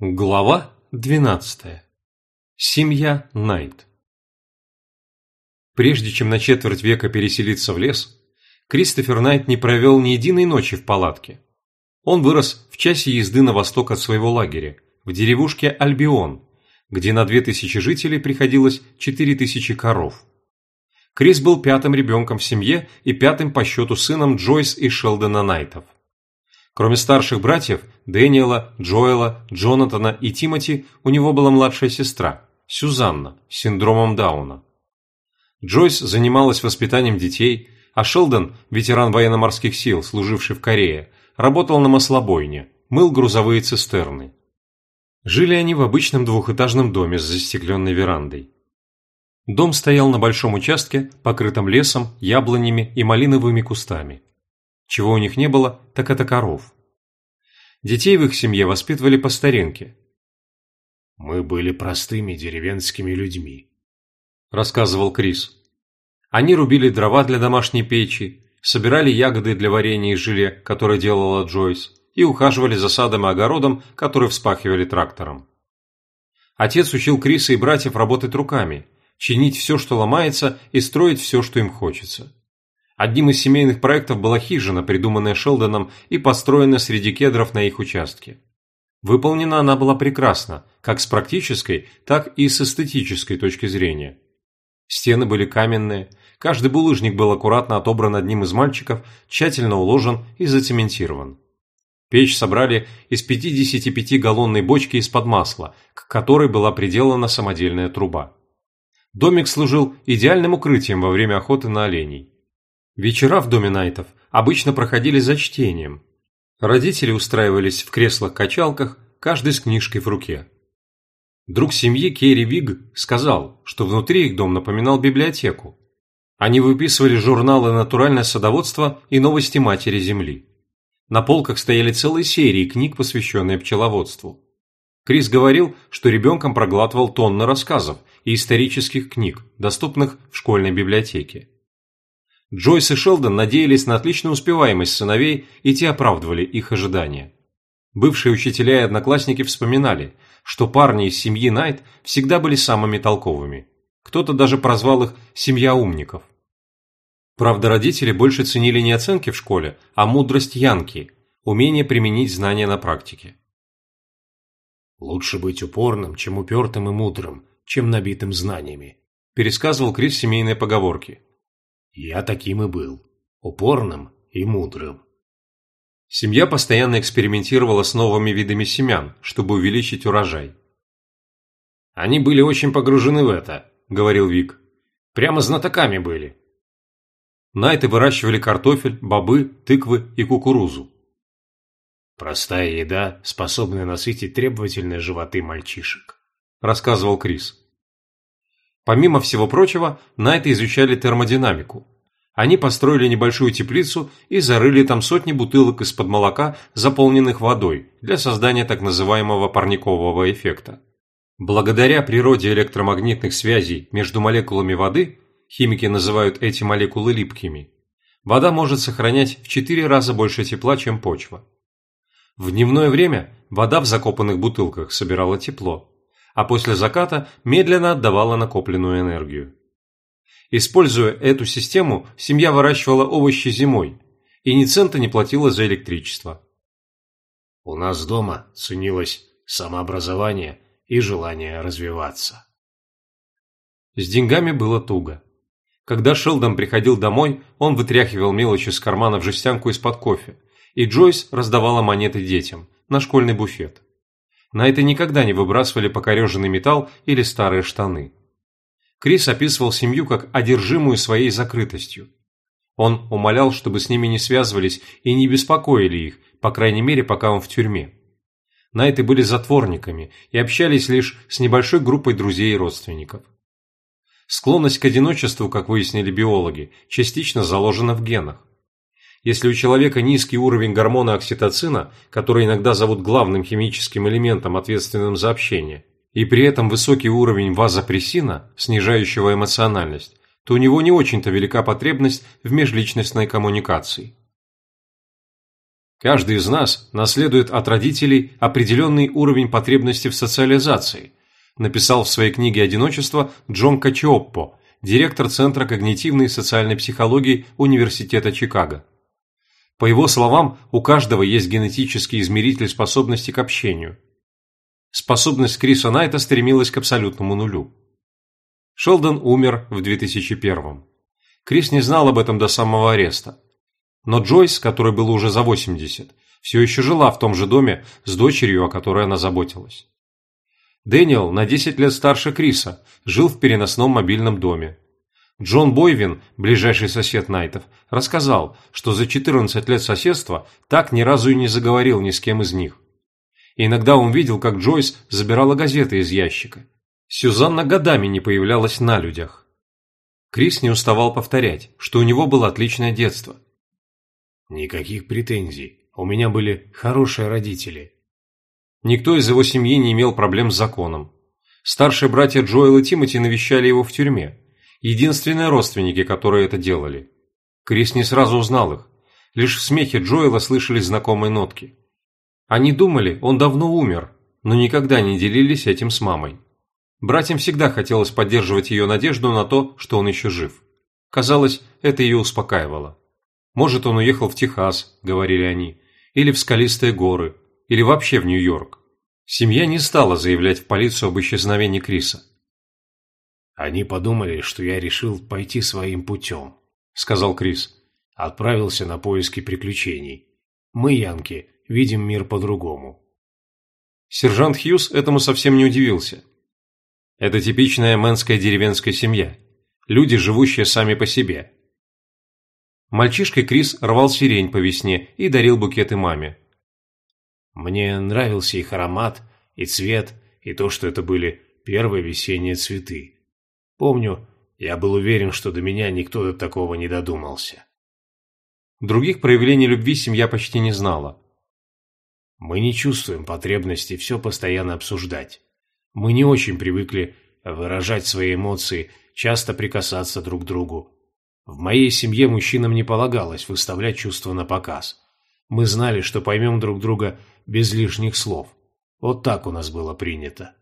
Глава 12. Семья Найт. Прежде чем на четверть века переселиться в лес, Кристофер Найт не провел ни единой ночи в палатке. Он вырос в часе езды на восток от своего лагеря, в деревушке Альбион, где на 2000 жителей приходилось 4000 коров. Крис был пятым ребенком в семье и пятым по счету сыном Джойс и Шелдона Найтов. Кроме старших братьев, Дэниела, Джоэла, Джонатана и Тимоти, у него была младшая сестра, Сюзанна, с синдромом Дауна. Джойс занималась воспитанием детей, а Шелдон, ветеран военно-морских сил, служивший в Корее, работал на маслобойне, мыл грузовые цистерны. Жили они в обычном двухэтажном доме с застекленной верандой. Дом стоял на большом участке, покрытом лесом, яблонями и малиновыми кустами. Чего у них не было, так это коров. Детей в их семье воспитывали по старинке. «Мы были простыми деревенскими людьми», – рассказывал Крис. Они рубили дрова для домашней печи, собирали ягоды для варенья и желе, которое делала Джойс, и ухаживали за садом и огородом, который вспахивали трактором. Отец учил Криса и братьев работать руками, чинить все, что ломается, и строить все, что им хочется. Одним из семейных проектов была хижина, придуманная Шелдоном и построенная среди кедров на их участке. Выполнена она была прекрасно, как с практической, так и с эстетической точки зрения. Стены были каменные, каждый булыжник был аккуратно отобран одним из мальчиков, тщательно уложен и зацементирован. Печь собрали из 55-галлонной бочки из-под масла, к которой была приделана самодельная труба. Домик служил идеальным укрытием во время охоты на оленей. Вечера в доме Найтов обычно проходили за чтением. Родители устраивались в креслах-качалках, каждый с книжкой в руке. Друг семьи Керри Виг сказал, что внутри их дом напоминал библиотеку. Они выписывали журналы «Натуральное садоводство» и «Новости матери Земли». На полках стояли целые серии книг, посвященные пчеловодству. Крис говорил, что ребенком проглатывал тонны рассказов и исторических книг, доступных в школьной библиотеке. Джойс и Шелдон надеялись на отличную успеваемость сыновей, и те оправдывали их ожидания. Бывшие учителя и одноклассники вспоминали, что парни из семьи Найт всегда были самыми толковыми. Кто-то даже прозвал их «семья умников». Правда, родители больше ценили не оценки в школе, а мудрость Янки, умение применить знания на практике. «Лучше быть упорным, чем упертым и мудрым, чем набитым знаниями», пересказывал Крис семейные поговорки. Я таким и был. Упорным и мудрым. Семья постоянно экспериментировала с новыми видами семян, чтобы увеличить урожай. «Они были очень погружены в это», – говорил Вик. «Прямо знатоками были». Найты выращивали картофель, бобы, тыквы и кукурузу. «Простая еда, способная насытить требовательные животы мальчишек», – рассказывал Крис. Помимо всего прочего, Найты изучали термодинамику. Они построили небольшую теплицу и зарыли там сотни бутылок из-под молока, заполненных водой, для создания так называемого парникового эффекта. Благодаря природе электромагнитных связей между молекулами воды, химики называют эти молекулы липкими, вода может сохранять в 4 раза больше тепла, чем почва. В дневное время вода в закопанных бутылках собирала тепло, а после заката медленно отдавала накопленную энергию. Используя эту систему, семья выращивала овощи зимой и ни цента не платила за электричество. У нас дома ценилось самообразование и желание развиваться. С деньгами было туго. Когда Шелдон приходил домой, он вытряхивал мелочи из кармана в жестянку из-под кофе, и Джойс раздавала монеты детям на школьный буфет. На это никогда не выбрасывали покореженный металл или старые штаны. Крис описывал семью как одержимую своей закрытостью. Он умолял, чтобы с ними не связывались и не беспокоили их, по крайней мере, пока он в тюрьме. Найты были затворниками и общались лишь с небольшой группой друзей и родственников. Склонность к одиночеству, как выяснили биологи, частично заложена в генах. Если у человека низкий уровень гормона окситоцина, который иногда зовут главным химическим элементом, ответственным за общение, и при этом высокий уровень вазопрессина, снижающего эмоциональность, то у него не очень-то велика потребность в межличностной коммуникации. Каждый из нас наследует от родителей определенный уровень потребности в социализации, написал в своей книге «Одиночество» Джон Качиоппо, директор Центра когнитивной и социальной психологии Университета Чикаго. По его словам, у каждого есть генетический измеритель способности к общению. Способность Криса Найта стремилась к абсолютному нулю. Шелдон умер в 2001 Крис не знал об этом до самого ареста. Но Джойс, которой было уже за 80, все еще жила в том же доме с дочерью, о которой она заботилась. Дэниел, на 10 лет старше Криса, жил в переносном мобильном доме. Джон Бойвин, ближайший сосед Найтов, рассказал, что за 14 лет соседства так ни разу и не заговорил ни с кем из них. И иногда он видел, как Джойс забирала газеты из ящика. Сюзанна годами не появлялась на людях. Крис не уставал повторять, что у него было отличное детство. «Никаких претензий. У меня были хорошие родители. Никто из его семьи не имел проблем с законом. Старшие братья Джоэл и Тимоти навещали его в тюрьме. Единственные родственники, которые это делали. Крис не сразу узнал их. Лишь в смехе Джоэла слышались знакомые нотки. Они думали, он давно умер, но никогда не делились этим с мамой. Братьям всегда хотелось поддерживать ее надежду на то, что он еще жив. Казалось, это ее успокаивало. Может, он уехал в Техас, говорили они, или в скалистые горы, или вообще в Нью-Йорк. Семья не стала заявлять в полицию об исчезновении Криса. «Они подумали, что я решил пойти своим путем», — сказал Крис. «Отправился на поиски приключений. Мы, янки, видим мир по-другому». Сержант Хьюз этому совсем не удивился. Это типичная мэнская деревенская семья. Люди, живущие сами по себе. Мальчишка Крис рвал сирень по весне и дарил букеты маме. Мне нравился их аромат, и цвет, и то, что это были первые весенние цветы. Помню, я был уверен, что до меня никто до такого не додумался. Других проявлений любви семья почти не знала. Мы не чувствуем потребности все постоянно обсуждать. Мы не очень привыкли выражать свои эмоции, часто прикасаться друг к другу. В моей семье мужчинам не полагалось выставлять чувства на показ. Мы знали, что поймем друг друга без лишних слов. Вот так у нас было принято.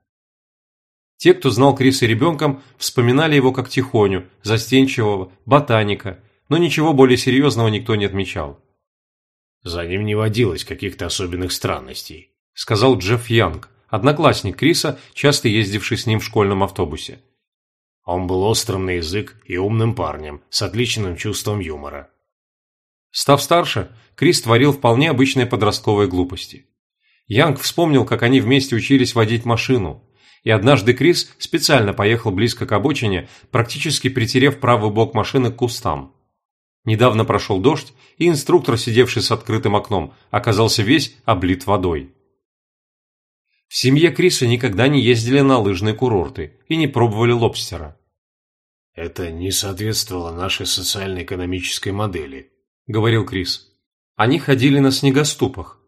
Те, кто знал Криса ребенком, вспоминали его как тихоню, застенчивого, ботаника, но ничего более серьезного никто не отмечал. «За ним не водилось каких-то особенных странностей», – сказал Джефф Янг, одноклассник Криса, часто ездивший с ним в школьном автобусе. Он был острым на язык и умным парнем, с отличным чувством юмора. Став старше, Крис творил вполне обычные подростковые глупости. Янг вспомнил, как они вместе учились водить машину, и однажды Крис специально поехал близко к обочине, практически притерев правый бок машины к кустам. Недавно прошел дождь, и инструктор, сидевший с открытым окном, оказался весь облит водой. В семье Криса никогда не ездили на лыжные курорты и не пробовали лобстера. «Это не соответствовало нашей социально-экономической модели», — говорил Крис. Они ходили на снегоступах.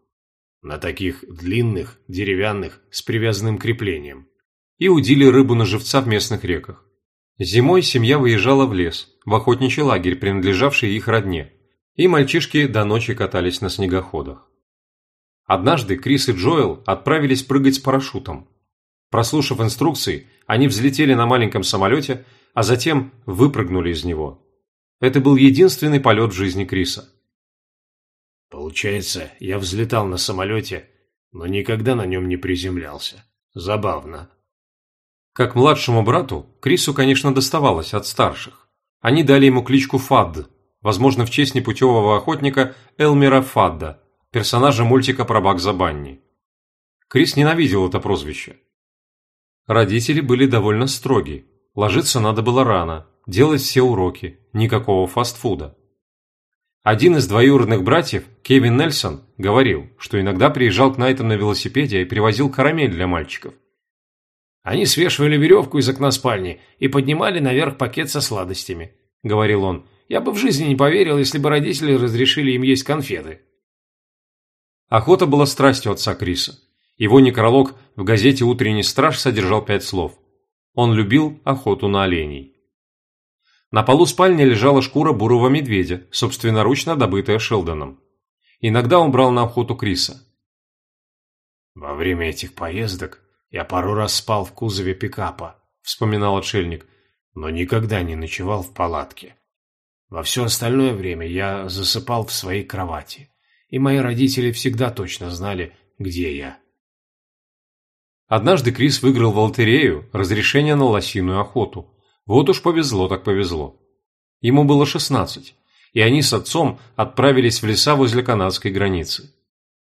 На таких длинных, деревянных, с привязанным креплением. И удили рыбу на живца в местных реках. Зимой семья выезжала в лес, в охотничий лагерь, принадлежавший их родне, и мальчишки до ночи катались на снегоходах. Однажды Крис и Джоэл отправились прыгать с парашютом. Прослушав инструкции, они взлетели на маленьком самолете, а затем выпрыгнули из него. Это был единственный полет в жизни Криса. Получается, я взлетал на самолете, но никогда на нем не приземлялся. Забавно. Как младшему брату, Крису, конечно, доставалось от старших. Они дали ему кличку Фадд, возможно, в честь непутевого охотника Элмера Фадда, персонажа мультика про Бакза Банни. Крис ненавидел это прозвище. Родители были довольно строги. Ложиться надо было рано, делать все уроки, никакого фастфуда. Один из двоюродных братьев, Кевин Нельсон, говорил, что иногда приезжал к Найтам на велосипеде и привозил карамель для мальчиков. «Они свешивали веревку из окна спальни и поднимали наверх пакет со сладостями», — говорил он. «Я бы в жизни не поверил, если бы родители разрешили им есть конфеты». Охота была страстью отца Криса. Его некролог в газете «Утренний страж» содержал пять слов. Он любил охоту на оленей. На полу спальни лежала шкура бурого медведя, собственноручно добытая Шелдоном. Иногда он брал на охоту Криса. «Во время этих поездок я пару раз спал в кузове пикапа», – вспоминал отшельник, – «но никогда не ночевал в палатке. Во все остальное время я засыпал в своей кровати, и мои родители всегда точно знали, где я». Однажды Крис выиграл в лотерею разрешение на лосиную охоту. Вот уж повезло так повезло. Ему было 16, и они с отцом отправились в леса возле канадской границы.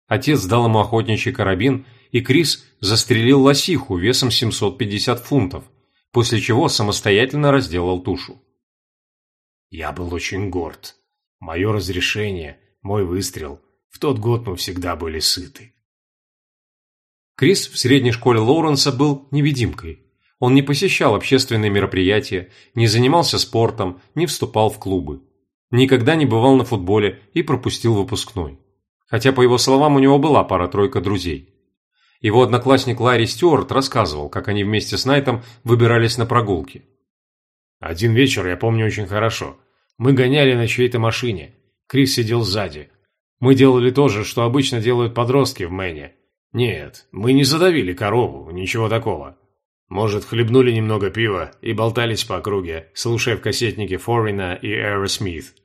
Отец дал ему охотничий карабин, и Крис застрелил лосиху весом 750 фунтов, после чего самостоятельно разделал тушу. Я был очень горд. Мое разрешение, мой выстрел. В тот год мы всегда были сыты. Крис в средней школе Лоуренса был невидимкой. Он не посещал общественные мероприятия, не занимался спортом, не вступал в клубы. Никогда не бывал на футболе и пропустил выпускной. Хотя, по его словам, у него была пара-тройка друзей. Его одноклассник Ларри Стюарт рассказывал, как они вместе с Найтом выбирались на прогулки. «Один вечер я помню очень хорошо. Мы гоняли на чьей-то машине. Крис сидел сзади. Мы делали то же, что обычно делают подростки в Мэне. Нет, мы не задавили корову, ничего такого. Может, хлебнули немного пива и болтались по округе, слушая в кассетнике Форина и Смит.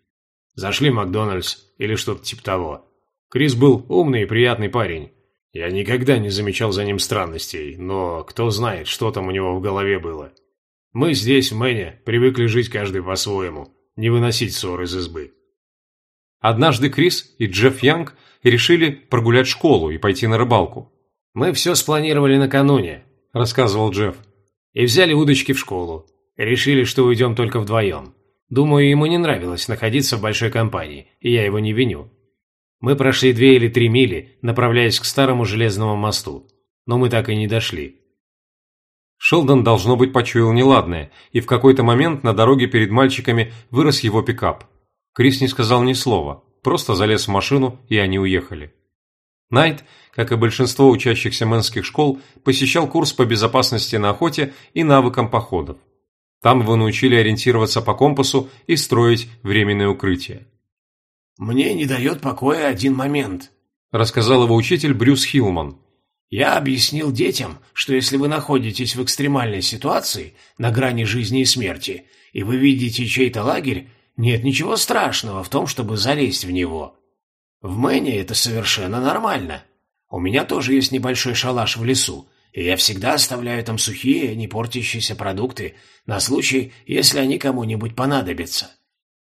Зашли в Макдональдс или что-то типа того. Крис был умный и приятный парень. Я никогда не замечал за ним странностей, но кто знает, что там у него в голове было. Мы здесь, в Мэне, привыкли жить каждый по-своему, не выносить ссор из избы. Однажды Крис и Джефф Янг решили прогулять школу и пойти на рыбалку. «Мы все спланировали накануне», – рассказывал Джефф. «И взяли удочки в школу. Решили, что уйдем только вдвоем. Думаю, ему не нравилось находиться в большой компании, и я его не виню. Мы прошли две или три мили, направляясь к старому железному мосту. Но мы так и не дошли. Шелдон, должно быть, почуял неладное, и в какой-то момент на дороге перед мальчиками вырос его пикап. Крис не сказал ни слова, просто залез в машину, и они уехали. Найт, как и большинство учащихся мэнских школ, посещал курс по безопасности на охоте и навыкам походов. Там его научили ориентироваться по компасу и строить временное укрытие. «Мне не дает покоя один момент», – рассказал его учитель Брюс Хилман. «Я объяснил детям, что если вы находитесь в экстремальной ситуации, на грани жизни и смерти, и вы видите чей-то лагерь, нет ничего страшного в том, чтобы залезть в него. В Мэне это совершенно нормально. У меня тоже есть небольшой шалаш в лесу, и я всегда оставляю там сухие, не портящиеся продукты на случай, если они кому-нибудь понадобятся.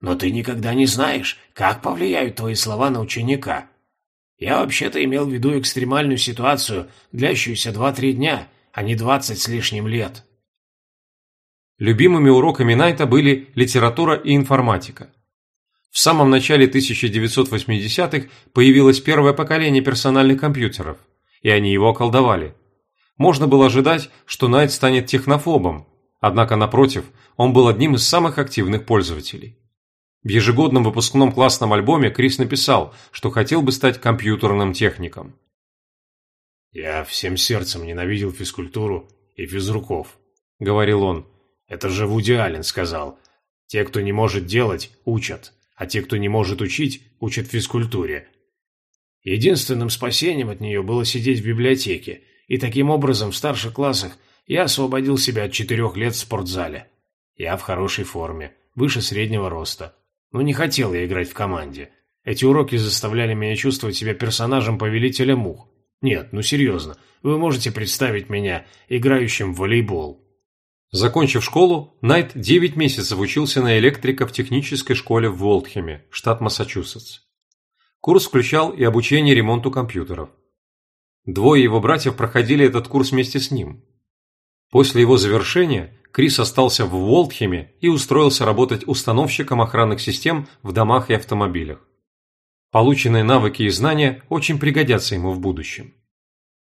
Но ты никогда не знаешь, как повлияют твои слова на ученика. Я вообще-то имел в виду экстремальную ситуацию, длящуюся два-три дня, а не двадцать с лишним лет. Любимыми уроками Найта были литература и информатика. В самом начале 1980-х появилось первое поколение персональных компьютеров, и они его околдовали. Можно было ожидать, что Найт станет технофобом, однако, напротив, он был одним из самых активных пользователей. В ежегодном выпускном классном альбоме Крис написал, что хотел бы стать компьютерным техником. «Я всем сердцем ненавидел физкультуру и физруков», — говорил он. Это же Вуди Аллен сказал. Те, кто не может делать, учат, а те, кто не может учить, учат физкультуре. Единственным спасением от нее было сидеть в библиотеке, и таким образом в старших классах я освободил себя от четырех лет в спортзале. Я в хорошей форме, выше среднего роста. Но не хотел я играть в команде. Эти уроки заставляли меня чувствовать себя персонажем повелителя мух. Нет, ну серьезно, вы можете представить меня играющим в волейбол. Закончив школу, Найт 9 месяцев учился на электрика в технической школе в Волтхеме, штат Массачусетс. Курс включал и обучение ремонту компьютеров. Двое его братьев проходили этот курс вместе с ним. После его завершения Крис остался в Волтхеме и устроился работать установщиком охранных систем в домах и автомобилях. Полученные навыки и знания очень пригодятся ему в будущем.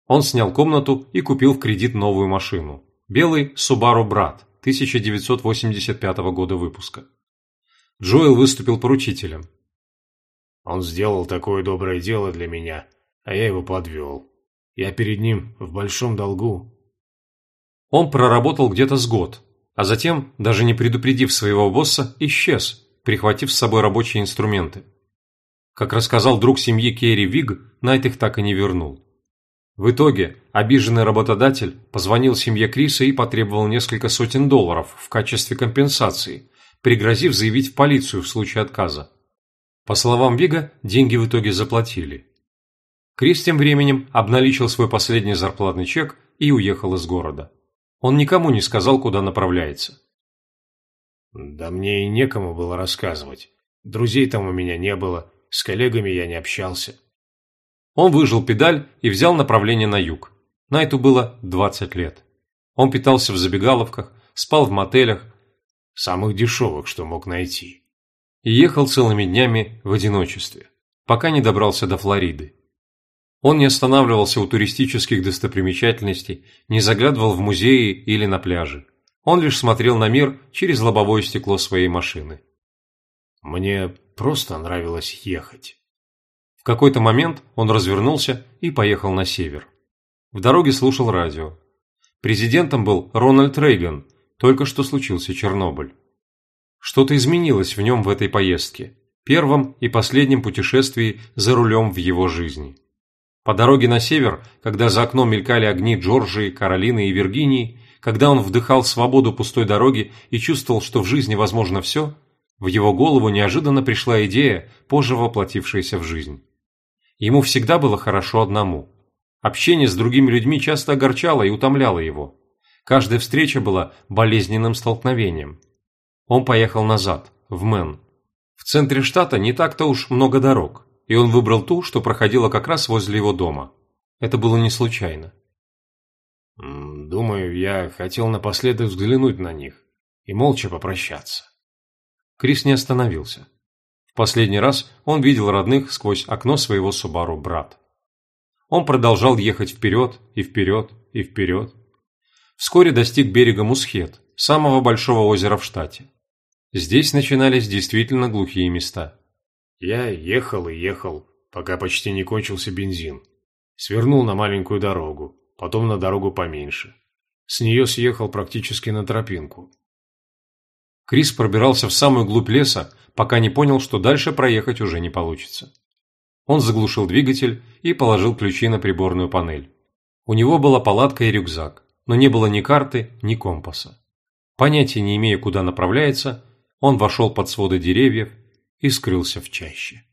Он снял комнату и купил в кредит новую машину – Белый Subaru Брат 1985 года выпуска. Джоэл выступил поручителем. Он сделал такое доброе дело для меня, а я его подвел. Я перед ним в большом долгу. Он проработал где-то с год, а затем, даже не предупредив своего босса, исчез, прихватив с собой рабочие инструменты. Как рассказал друг семьи Керри Виг, Найт их так и не вернул. В итоге обиженный работодатель позвонил семье Криса и потребовал несколько сотен долларов в качестве компенсации, пригрозив заявить в полицию в случае отказа. По словам Вига, деньги в итоге заплатили. Крис тем временем обналичил свой последний зарплатный чек и уехал из города. Он никому не сказал, куда направляется. Да мне и некому было рассказывать. Друзей там у меня не было, с коллегами я не общался. Он выжил педаль и взял направление на юг. Найту было 20 лет. Он питался в забегаловках, спал в мотелях, самых дешевых, что мог найти. И ехал целыми днями в одиночестве, пока не добрался до Флориды. Он не останавливался у туристических достопримечательностей, не заглядывал в музеи или на пляжи. Он лишь смотрел на мир через лобовое стекло своей машины. Мне просто нравилось ехать. В какой-то момент он развернулся и поехал на север. В дороге слушал радио. Президентом был Рональд Рейган, только что случился Чернобыль. Что-то изменилось в нем в этой поездке, первом и последнем путешествии за рулем в его жизни. По дороге на север, когда за окном мелькали огни Джорджии, Каролины и Виргинии, когда он вдыхал свободу пустой дороги и чувствовал, что в жизни возможно все, в его голову неожиданно пришла идея, позже воплотившаяся в жизнь. Ему всегда было хорошо одному. Общение с другими людьми часто огорчало и утомляло его. Каждая встреча была болезненным столкновением. Он поехал назад, в Мэн. В центре штата не так-то уж много дорог, и он выбрал ту, что проходила как раз возле его дома. Это было не случайно. Думаю, я хотел напоследок взглянуть на них и молча попрощаться. Крис не остановился последний раз он видел родных сквозь окно своего Субару брат. Он продолжал ехать вперед и вперед и вперед. Вскоре достиг берега Мусхет, самого большого озера в штате. Здесь начинались действительно глухие места. Я ехал и ехал, пока почти не кончился бензин. Свернул на маленькую дорогу, потом на дорогу поменьше. С нее съехал практически на тропинку. Крис пробирался в самую глубь леса, пока не понял, что дальше проехать уже не получится. Он заглушил двигатель и положил ключи на приборную панель. У него была палатка и рюкзак, но не было ни карты, ни компаса. Понятия не имея, куда направляется, он вошел под своды деревьев и скрылся в чаще.